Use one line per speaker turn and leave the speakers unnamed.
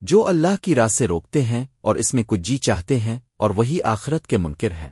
جو اللہ کی راہ سے روکتے ہیں اور اس میں کچھ جی چاہتے ہیں اور وہی آخرت کے منکر ہیں۔